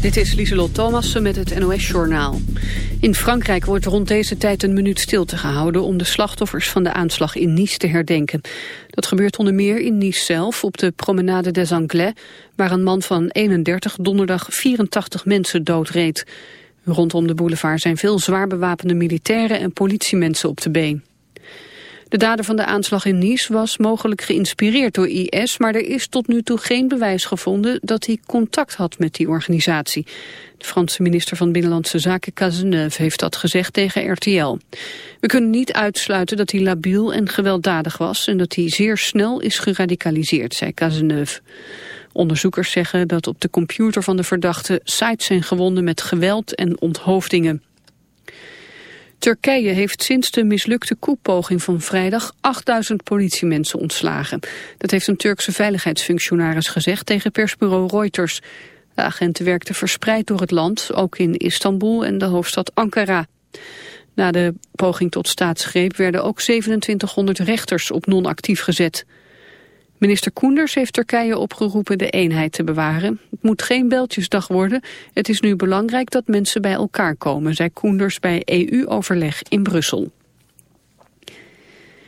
Dit is Lieselot Thomassen met het NOS-journaal. In Frankrijk wordt rond deze tijd een minuut stilte gehouden... om de slachtoffers van de aanslag in Nice te herdenken. Dat gebeurt onder meer in Nice zelf, op de Promenade des Anglais... waar een man van 31 donderdag 84 mensen doodreed. Rondom de boulevard zijn veel zwaar bewapende militairen... en politiemensen op de been. De dader van de aanslag in Nice was mogelijk geïnspireerd door IS... maar er is tot nu toe geen bewijs gevonden dat hij contact had met die organisatie. De Franse minister van Binnenlandse Zaken Cazeneuve heeft dat gezegd tegen RTL. We kunnen niet uitsluiten dat hij labiel en gewelddadig was... en dat hij zeer snel is geradicaliseerd, zei Cazeneuve. Onderzoekers zeggen dat op de computer van de verdachte sites zijn gewonden met geweld en onthoofdingen. Turkije heeft sinds de mislukte koepoging van vrijdag 8000 politiemensen ontslagen. Dat heeft een Turkse veiligheidsfunctionaris gezegd tegen persbureau Reuters. De agenten werkten verspreid door het land, ook in Istanbul en de hoofdstad Ankara. Na de poging tot staatsgreep werden ook 2700 rechters op non-actief gezet. Minister Koenders heeft Turkije opgeroepen de eenheid te bewaren. Het moet geen beltjesdag worden. Het is nu belangrijk dat mensen bij elkaar komen, zei Koenders bij EU-overleg in Brussel.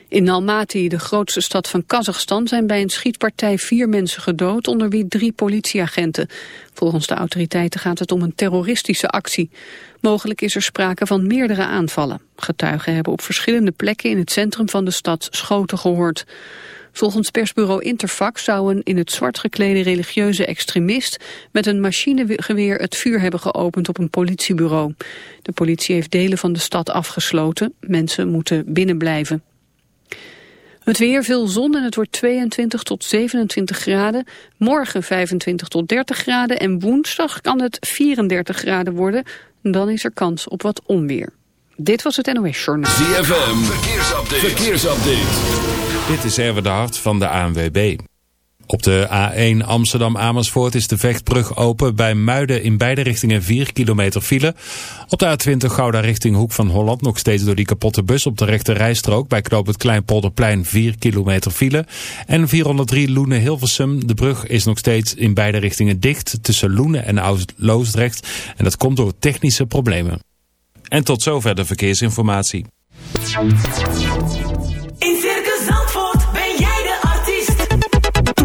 In Almaty, de grootste stad van Kazachstan, zijn bij een schietpartij vier mensen gedood, onder wie drie politieagenten. Volgens de autoriteiten gaat het om een terroristische actie. Mogelijk is er sprake van meerdere aanvallen. Getuigen hebben op verschillende plekken in het centrum van de stad schoten gehoord. Volgens persbureau Interfax zou een in het zwart geklede religieuze extremist met een machinegeweer het vuur hebben geopend op een politiebureau. De politie heeft delen van de stad afgesloten. Mensen moeten binnenblijven. Het weer, veel zon en het wordt 22 tot 27 graden. Morgen 25 tot 30 graden en woensdag kan het 34 graden worden. Dan is er kans op wat onweer. Dit was het NOS Journaal. ZFM, verkeersupdate. verkeersupdate. Dit is Erwin de Hart van de ANWB. Op de A1 Amsterdam-Amersfoort is de vechtbrug open. Bij Muiden in beide richtingen 4 kilometer file. Op de A20 Gouda richting Hoek van Holland nog steeds door die kapotte bus op de rechte rijstrook. Bij knoop het Kleinpolderplein 4 kilometer file. En 403 Loenen-Hilversum. De brug is nog steeds in beide richtingen dicht tussen Loenen en Oud-Loosdrecht. En dat komt door technische problemen. En tot zover de verkeersinformatie.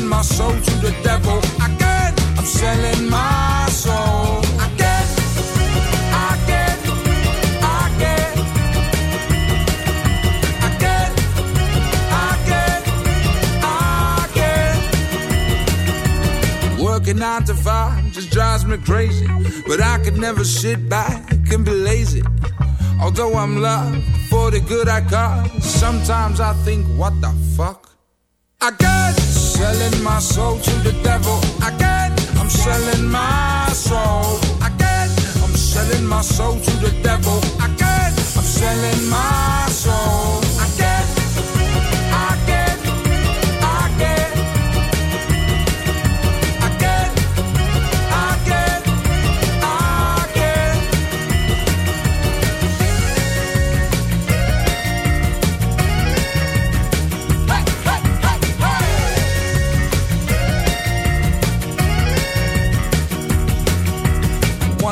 selling my soul to the devil. Again, I'm selling my soul. Again, again, again, again, again, again. Working nine to five just drives me crazy. But I could never sit back and be lazy. Although I'm loved for the good I got, sometimes I think, what the fuck? Again, selling my soul to the devil. Again, I'm selling my soul. Again, I'm selling my soul to the devil. Again, I'm selling my soul.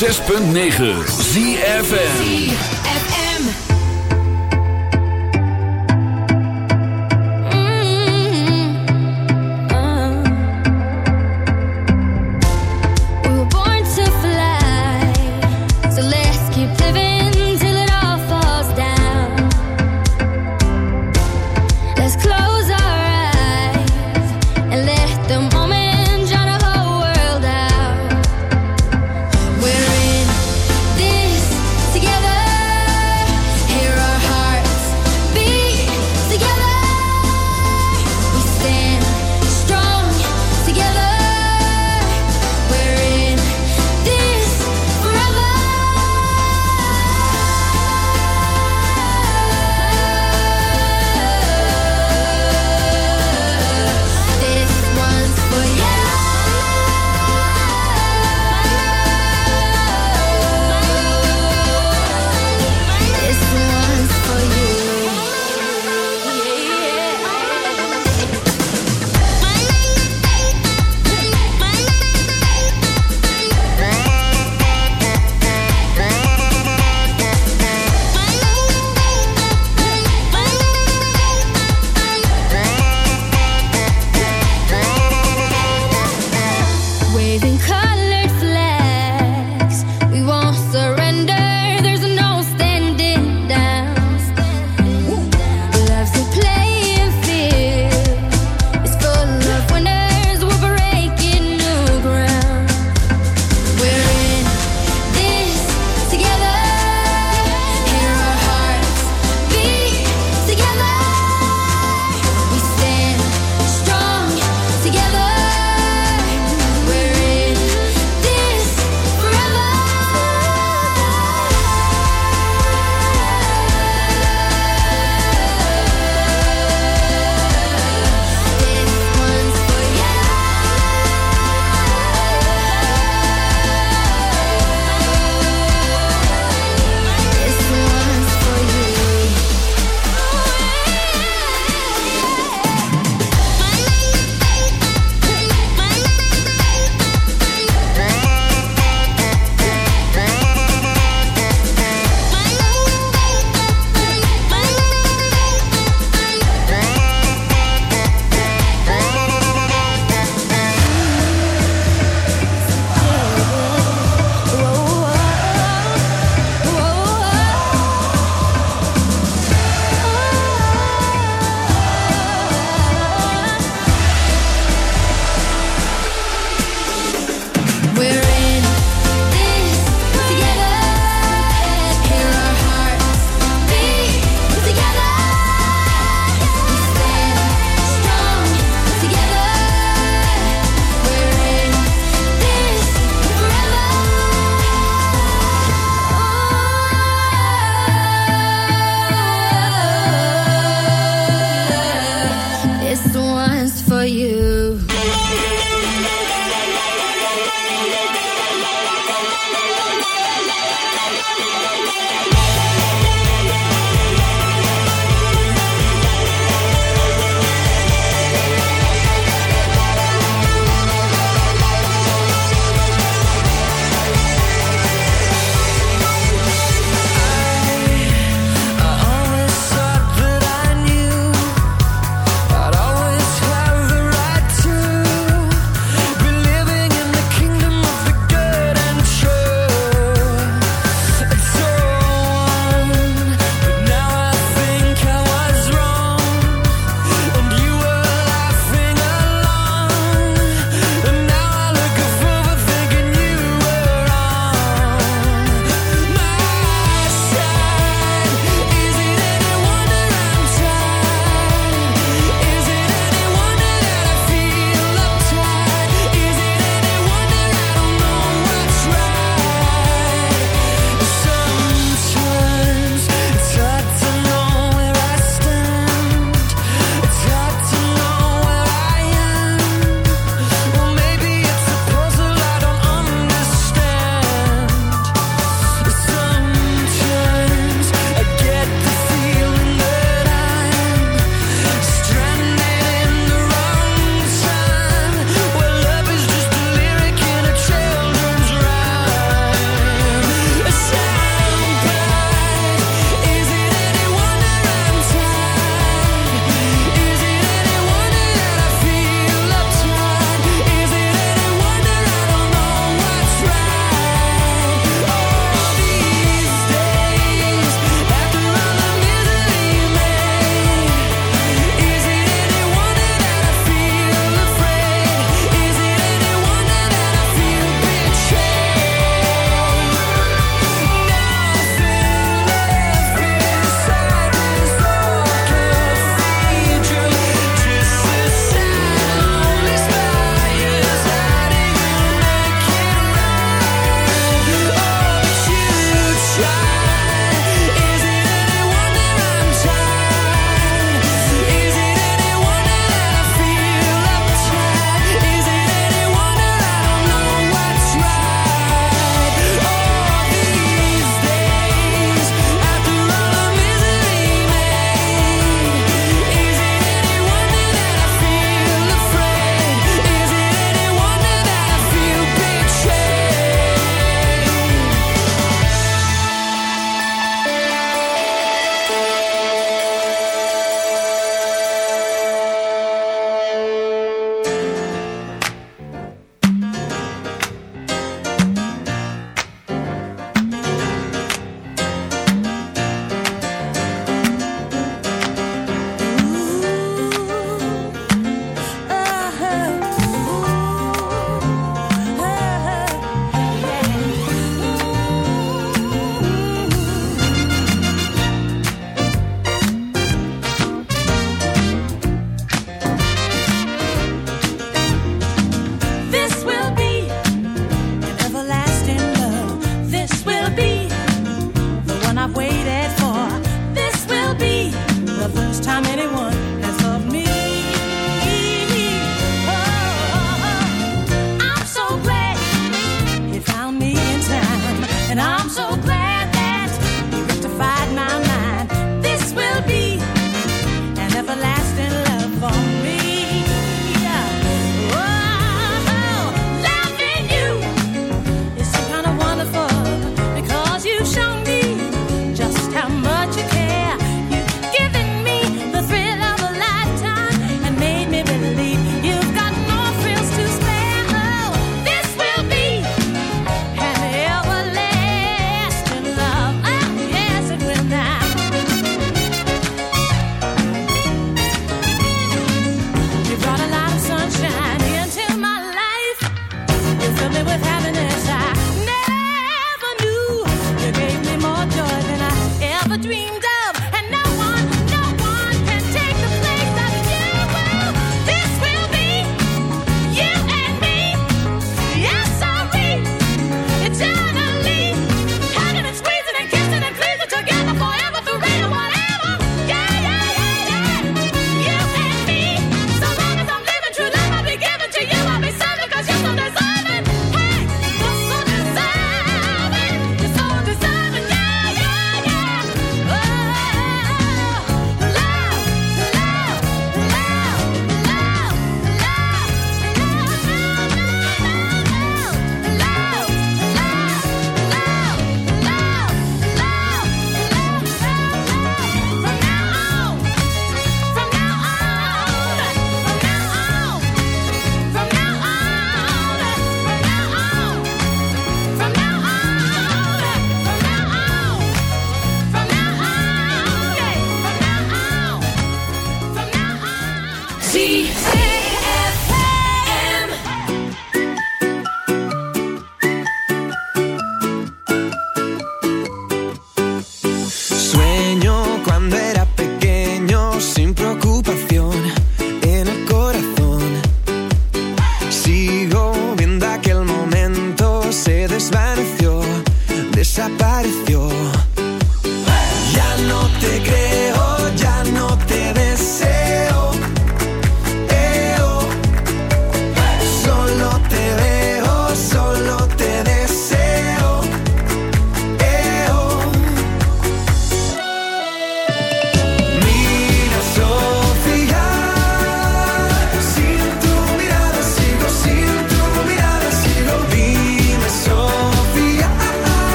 106.9 ZFM.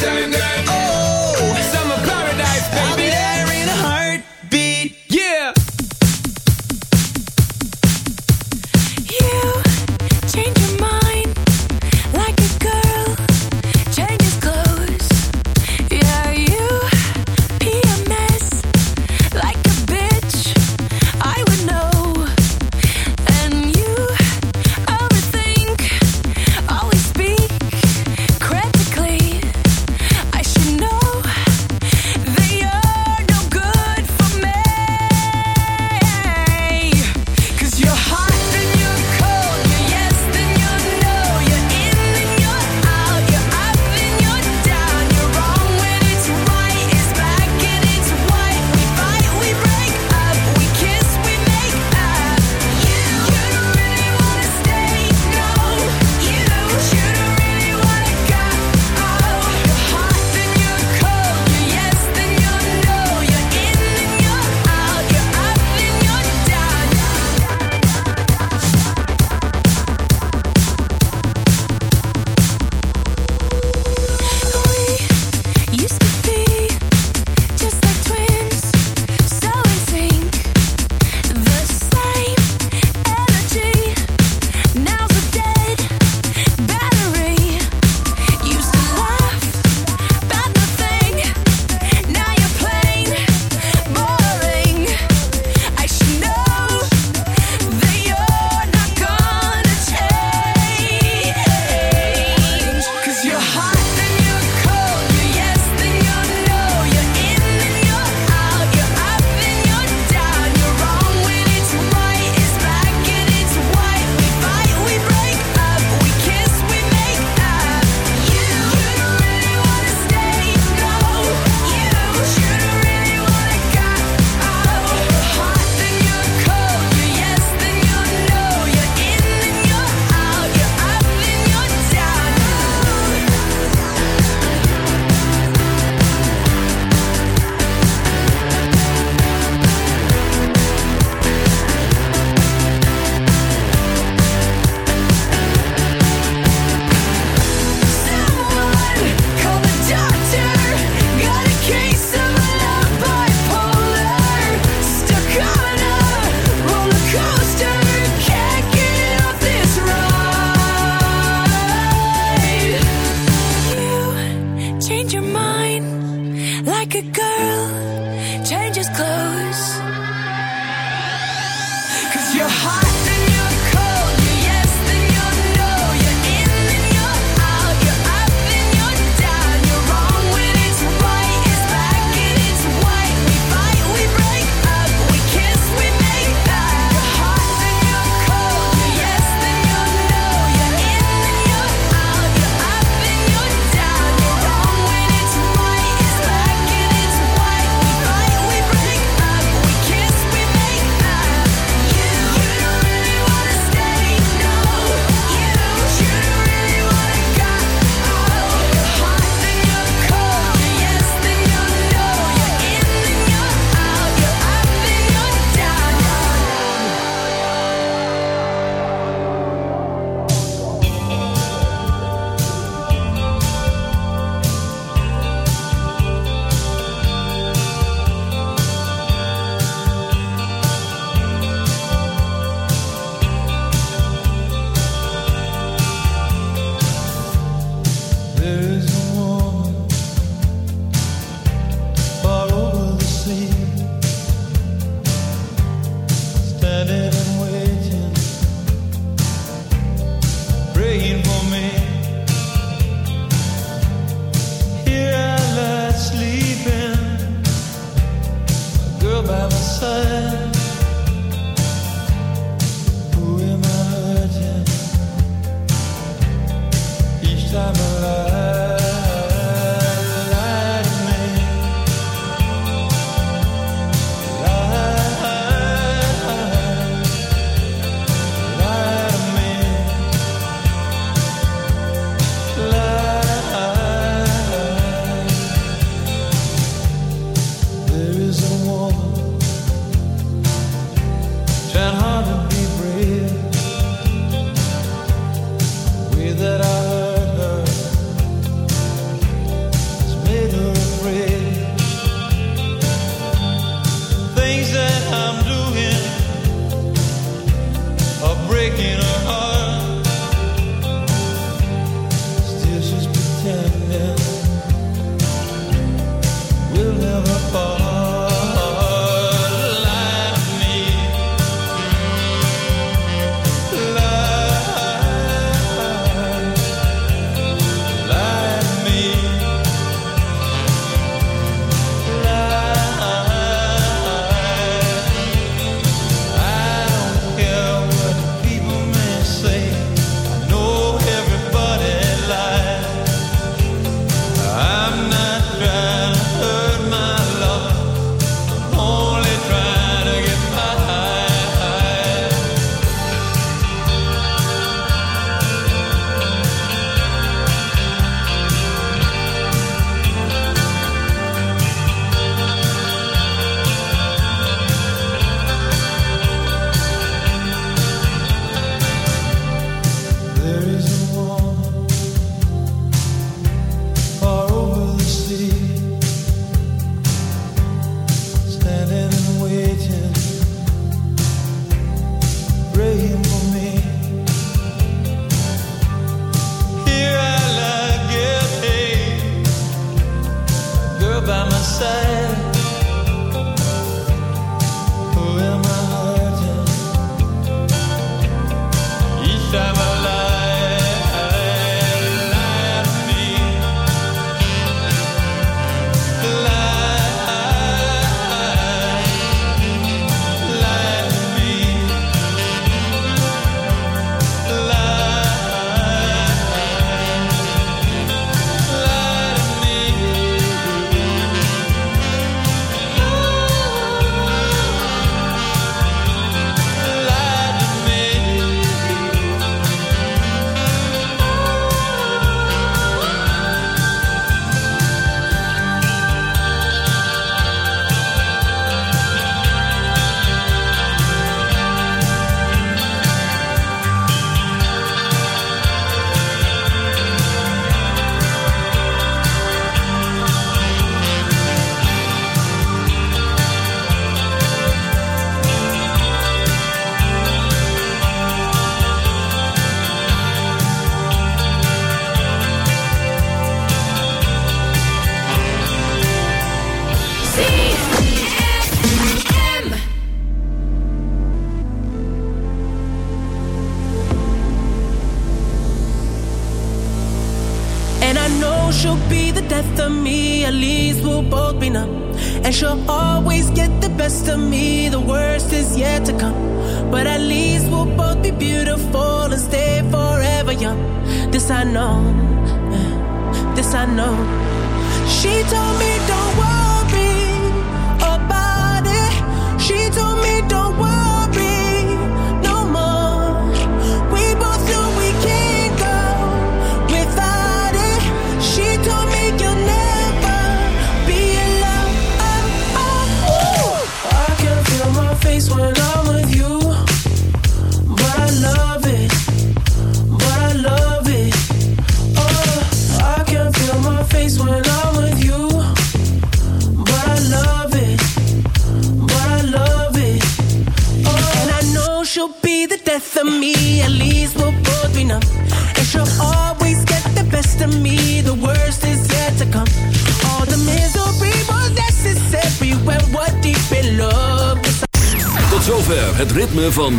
time